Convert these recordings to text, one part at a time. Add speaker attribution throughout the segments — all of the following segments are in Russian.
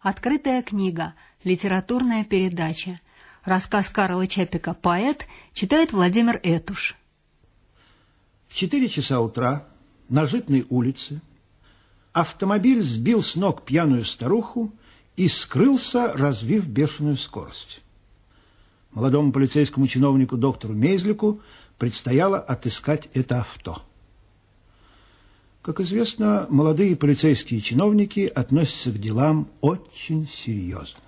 Speaker 1: Открытая книга. Литературная передача. Рассказ Карла Чапика «Поэт» читает Владимир Этуш.
Speaker 2: В четыре часа утра на Житной улице автомобиль сбил с ног пьяную старуху и скрылся, развив бешеную скорость. Молодому полицейскому чиновнику доктору Мейзлику предстояло отыскать это авто. Как известно, молодые полицейские чиновники относятся к делам очень серьезно.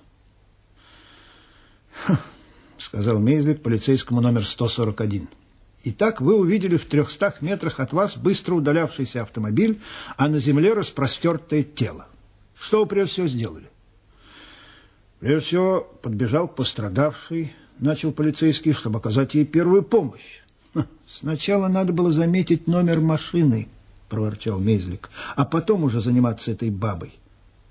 Speaker 2: Сказал Мейзлик полицейскому номер 141. Итак, вы увидели в трехстах метрах от вас быстро удалявшийся автомобиль, а на земле распростертое тело. Что вы прежде всего сделали? Прежде всего подбежал пострадавший, начал полицейский, чтобы оказать ей первую помощь. Сначала надо было заметить номер машины, проворчал Мезлик, а потом уже заниматься этой бабой.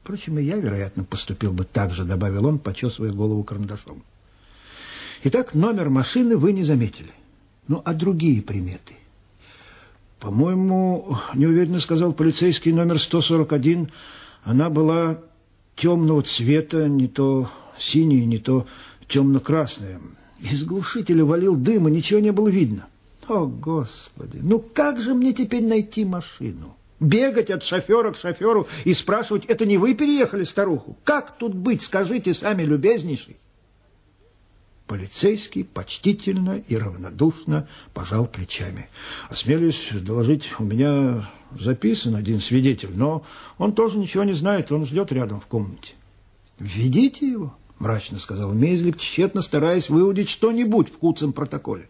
Speaker 2: Впрочем, и я, вероятно, поступил бы так же, добавил он, почесывая голову карандашом. Итак, номер машины вы не заметили. Ну, а другие приметы? По-моему, неуверенно сказал полицейский номер 141, она была темного цвета, не то синяя, не то темно-красная. Из глушителя валил дым, и ничего не было видно. О, Господи, ну как же мне теперь найти машину? Бегать от шофера к шоферу и спрашивать, это не вы переехали старуху? Как тут быть, скажите сами, любезнейший? Полицейский почтительно и равнодушно пожал плечами. Осмелюсь доложить, у меня записан один свидетель, но он тоже ничего не знает, он ждет рядом в комнате. «Введите его», — мрачно сказал Мейзлик, тщетно стараясь выудить что-нибудь в куцем протоколе.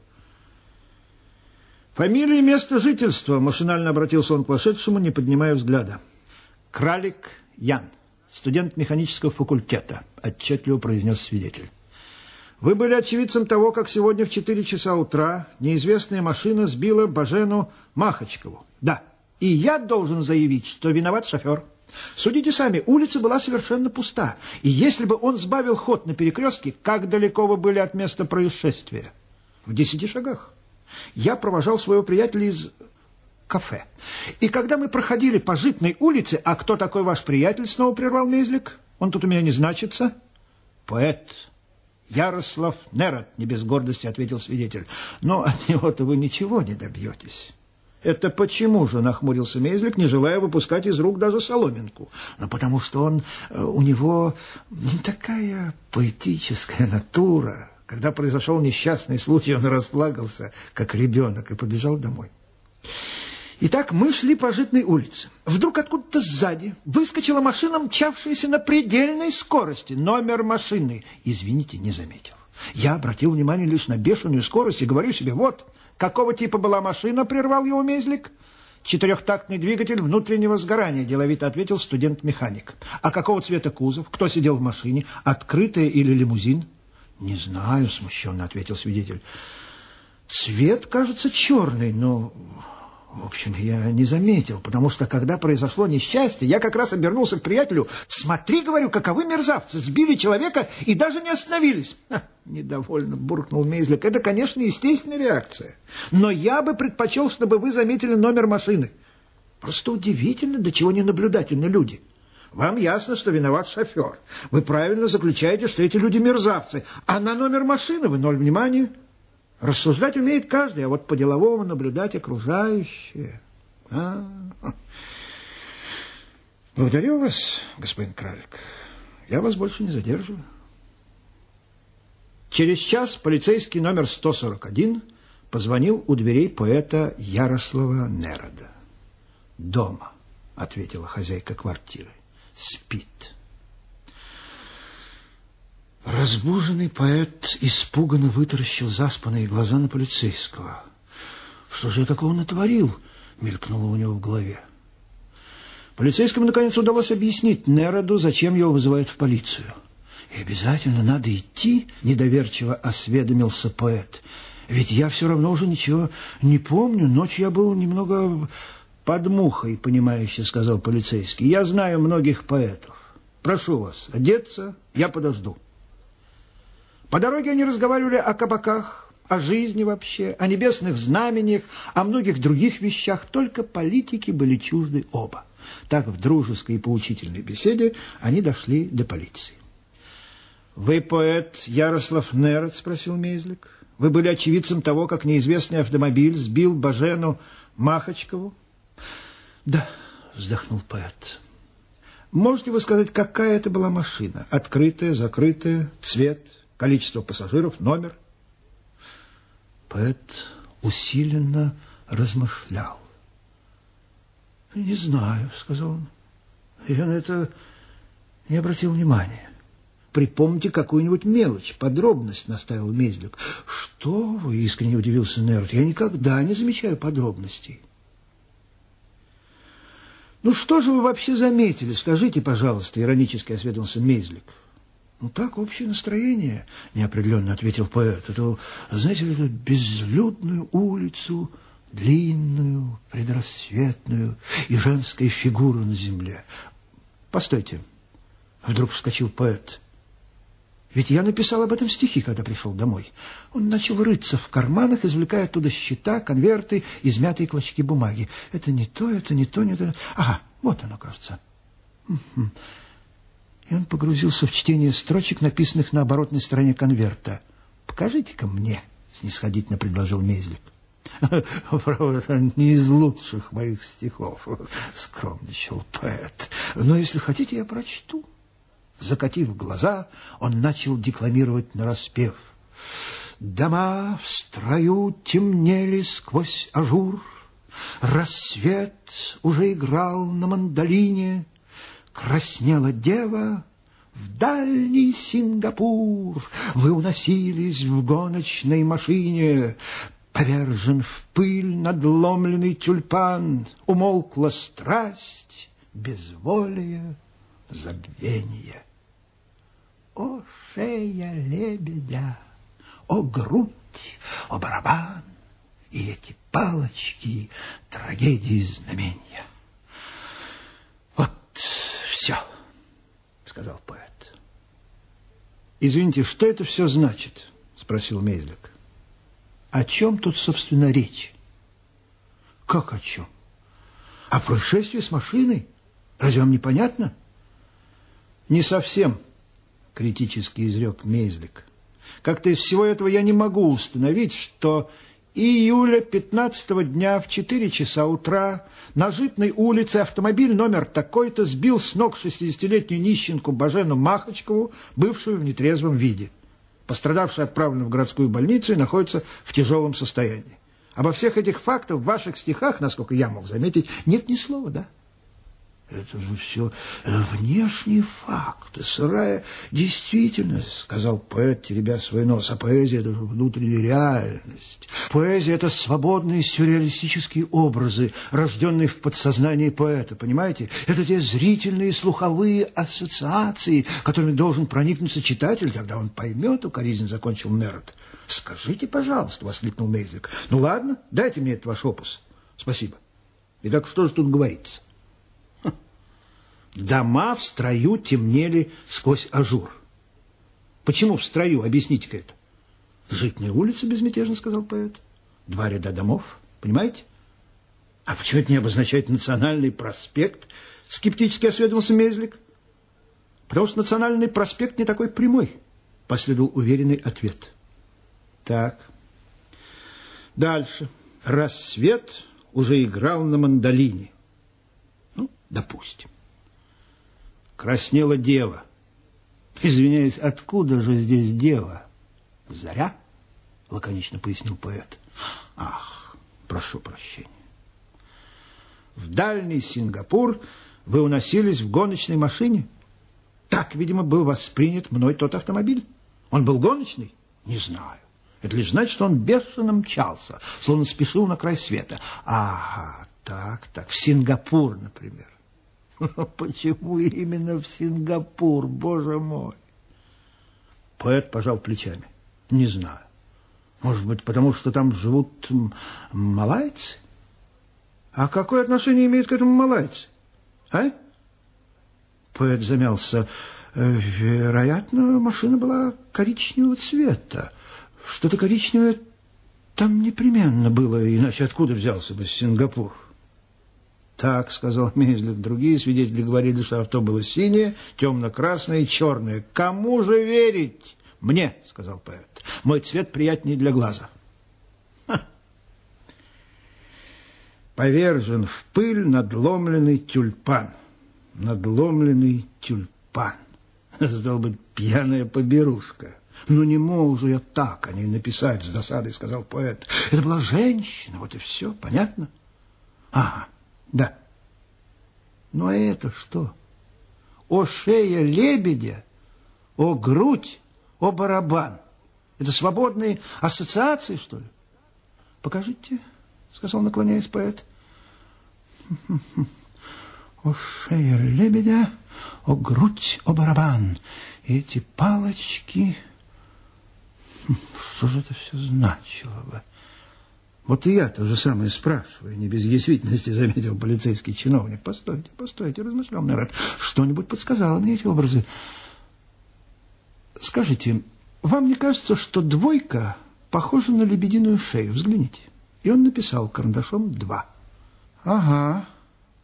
Speaker 2: «Фамилия и место жительства», — машинально обратился он к вошедшему, не поднимая взгляда. «Кралик Ян, студент механического факультета», — отчетливо произнес свидетель. Вы были очевидцем того, как сегодня в 4 часа утра неизвестная машина сбила Бажену Махачкову. Да, и я должен заявить, что виноват шофер. Судите сами, улица была совершенно пуста. И если бы он сбавил ход на перекрестке, как далеко вы были от места происшествия? В десяти шагах. Я провожал своего приятеля из кафе. И когда мы проходили по Житной улице, а кто такой ваш приятель, снова прервал Мезлик? Он тут у меня не значится. Поэт Ярослав Нерот, не без гордости ответил свидетель. Но от него-то вы ничего не добьетесь. Это почему же, нахмурился Мезлик, не желая выпускать из рук даже соломинку? Ну, потому что он, э, у него такая поэтическая натура. Когда произошел несчастный случай, он расплакался, как ребенок, и побежал домой. Итак, мы шли по житной улице. Вдруг откуда-то сзади выскочила машина, мчавшаяся на предельной скорости. Номер машины, извините, не заметил. Я обратил внимание лишь на бешеную скорость и говорю себе, вот, какого типа была машина, прервал его Мезлик. Четырехтактный двигатель внутреннего сгорания, деловито ответил студент-механик. А какого цвета кузов? Кто сидел в машине? Открытая или лимузин? Не знаю, смущенно ответил свидетель. Цвет, кажется, черный, но в общем, я не заметил, потому что, когда произошло несчастье, я как раз обернулся к приятелю. «Смотри, — говорю, — каковы мерзавцы! Сбили человека и даже не остановились!» Ха, Недовольно буркнул Мейзлик. «Это, конечно, естественная реакция. Но я бы предпочел, чтобы вы заметили номер машины. Просто удивительно, до чего ненаблюдательны люди. Вам ясно, что виноват шофер. Вы правильно заключаете, что эти люди мерзавцы. А на номер машины вы ноль внимания». Рассуждать умеет каждый, а вот по-деловому наблюдать окружающее. -а -а. Благодарю вас, господин Кралик. Я вас больше не задерживаю. Через час полицейский номер 141 позвонил у дверей поэта Ярослава Нерода. «Дома», — ответила хозяйка квартиры, — «спит». Разбуженный поэт испуганно вытаращил заспанные глаза на полицейского. «Что же я такого натворил?» — мелькнуло у него в голове. Полицейскому, наконец, удалось объяснить Нероду, зачем его вызывают в полицию. «И обязательно надо идти?» — недоверчиво осведомился поэт. «Ведь я все равно уже ничего не помню. Ночью я был немного под мухой, понимающе сказал полицейский. Я знаю многих поэтов. Прошу вас, одеться, я подожду». По дороге они разговаривали о кабаках, о жизни вообще, о небесных знамениях, о многих других вещах, только политики были чужды оба. Так в дружеской и поучительной беседе они дошли до полиции. «Вы поэт Ярослав Нерет?» – спросил Мейзлик. «Вы были очевидцем того, как неизвестный автомобиль сбил Бажену Махачкову?» «Да», – вздохнул поэт. «Можете вы сказать, какая это была машина? Открытая, закрытая, цвет, количество пассажиров, номер?» Поэт усиленно размышлял. «Не знаю», — сказал он. «Я на это не обратил внимания». «Припомните какую-нибудь мелочь, подробность», — наставил Мезлик. «Что вы?» — искренне удивился Нерд. «Я никогда не замечаю подробностей». «Ну что же вы вообще заметили? Скажите, пожалуйста», — иронически осведомился Мезлик. «Ну так, общее настроение», — неопределенно ответил поэт. «Это, знаете, эту безлюдную улицу...» длинную, предрассветную и женской фигуру на земле. Постойте, вдруг вскочил поэт. Ведь я написал об этом стихи, когда пришел домой. Он начал рыться в карманах, извлекая оттуда счета, конверты, измятые клочки бумаги. Это не то, это не то, не то. Ага, вот оно, кажется. И он погрузился в чтение строчек, написанных на оборотной стороне конверта. «Покажите-ка мне», — снисходительно предложил Мезлик. Правда, не из лучших моих стихов, скромничал поэт. Но если хотите, я прочту. Закатив глаза, он начал декламировать нараспев. Дома в строю темнели сквозь ажур, Рассвет уже играл на мандолине, Краснела дева в дальний Сингапур. Вы уносились в гоночной машине, Повержен в пыль надломленный тюльпан, Умолкла страсть, безволие, забвение. О, шея лебедя, о, грудь, о, барабан, И эти палочки трагедии знамения. Вот все, сказал поэт. Извините, что это все значит? Спросил Мейзлик. О чем тут, собственно, речь? Как о чем? О происшествии с машиной? Разве вам непонятно? Не совсем, критически изрек Мейзлик. Как-то из всего этого я не могу установить, что июля 15 дня в 4 часа утра на Житной улице автомобиль номер такой-то сбил с ног 60-летнюю нищенку Бажену Махачкову, бывшую в нетрезвом виде. Пострадавший отправлен в городскую больницу и находится в тяжелом состоянии. Обо всех этих фактах в ваших стихах, насколько я мог заметить, нет ни слова, да? Это же все внешние факты, сырая действительность, сказал поэт, теребя свой нос. А поэзия – это внутренняя реальность. Поэзия – это свободные сюрреалистические образы, рожденные в подсознании поэта, понимаете? Это те зрительные слуховые ассоциации, которыми должен проникнуться читатель, когда он поймет, укоризненно закончил Нерд. «Скажите, пожалуйста», – воскликнул Мейзлик. «Ну ладно, дайте мне этот ваш опус. Спасибо. Итак, что же тут говорится?» Дома в строю темнели сквозь ажур. Почему в строю? Объясните-ка это. Житная улица, безмятежно сказал поэт. Два ряда домов, понимаете? А почему это не обозначает национальный проспект? Скептически осведомился Мейзлик. Потому что национальный проспект не такой прямой, последовал уверенный ответ. Так. Дальше. Рассвет уже играл на мандолине. Ну, допустим краснела дева. Извиняюсь, откуда же здесь дева? Заря? Лаконично пояснил поэт. Ах, прошу прощения. В дальний Сингапур вы уносились в гоночной машине? Так, видимо, был воспринят мной тот автомобиль. Он был гоночный? Не знаю. Это лишь значит, что он бешено мчался, словно спешил на край света. Ага, так, так, в Сингапур, например. Почему именно в Сингапур, боже мой? Поэт пожал плечами. Не знаю. Может быть, потому что там живут малайцы? А какое отношение имеют к этому малайцы? А? Поэт замялся. Э, вероятно, машина была коричневого цвета. Что-то коричневое там непременно было, иначе откуда взялся бы Сингапур? Так, сказал Мейзлик. Другие свидетели говорили, что авто было синее, темно-красное и черное. Кому же верить? Мне, сказал поэт. Мой цвет приятнее для глаза. Ха. Повержен в пыль надломленный тюльпан. Надломленный тюльпан. Стал быть, пьяная поберушка. Ну, не мог же я так о ней написать с досадой, сказал поэт. Это была женщина, вот и все, понятно? Ага, да. Ну, а это что? О шея лебедя, о грудь, о барабан. Это свободные ассоциации, что ли? Покажите, сказал, наклоняясь поэт. О шея лебедя, о грудь, о барабан. Эти палочки... Что же это все значило бы? Вот и я то же самое спрашиваю, не без действительности заметил полицейский чиновник. Постойте, постойте, размышлял народ. Что-нибудь подсказало мне эти образы. Скажите, вам не кажется, что двойка похожа на лебединую шею? Взгляните. И он написал карандашом два. Ага,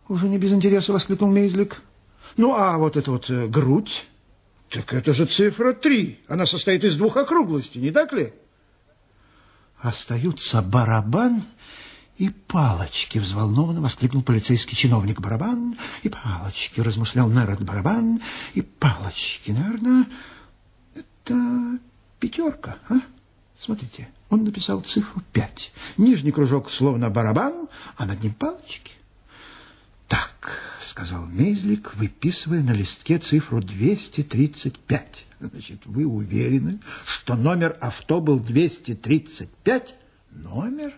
Speaker 2: уже не без интереса воскликнул Мейзлик. Ну, а вот эта вот э, грудь, так это же цифра три. Она состоит из двух округлостей, не так ли? Остаются барабан и палочки, взволнованно воскликнул полицейский чиновник. Барабан и палочки, размышлял Нерод. Барабан и палочки. Наверное, это пятерка, а? Смотрите, он написал цифру пять. Нижний кружок словно барабан, а над ним палочки. Так, сказал Мейзлик, выписывая на листке цифру 235. Значит, вы уверены, что номер авто был 235? Номер?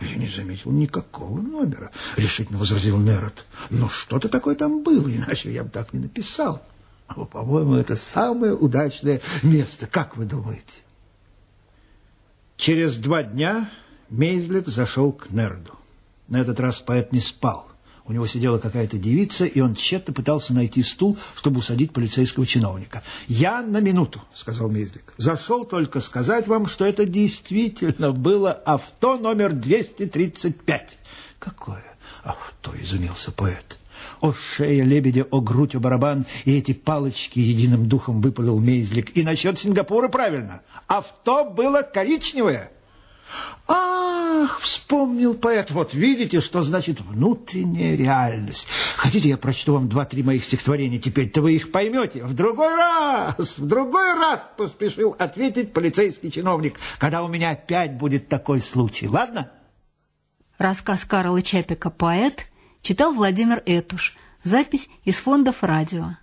Speaker 2: Я не заметил никакого номера, решительно возразил Нерот. Но что-то такое там было, иначе я бы так не написал. По-моему, это самое удачное место. Как вы думаете? Через два дня Мейзлик зашел к Нерду. На этот раз поэт не спал. У него сидела какая-то девица, и он тщетно пытался найти стул, чтобы усадить полицейского чиновника. «Я на минуту», — сказал Мизлик. «Зашел только сказать вам, что это действительно было авто номер 235». «Какое авто?» — изумился поэт. О шея лебедя, о грудь, о барабан, и эти палочки единым духом выпалил Мейзлик. И насчет Сингапура правильно. Авто было коричневое. Ах, вспомнил поэт, вот видите, что значит внутренняя реальность. Хотите, я прочту вам два-три моих стихотворения, теперь-то вы их поймете. В другой раз, в другой раз поспешил ответить полицейский чиновник, когда у меня опять будет такой случай, ладно?
Speaker 1: Рассказ Карла Чапика «Поэт» читал Владимир Этуш. Запись из фондов радио.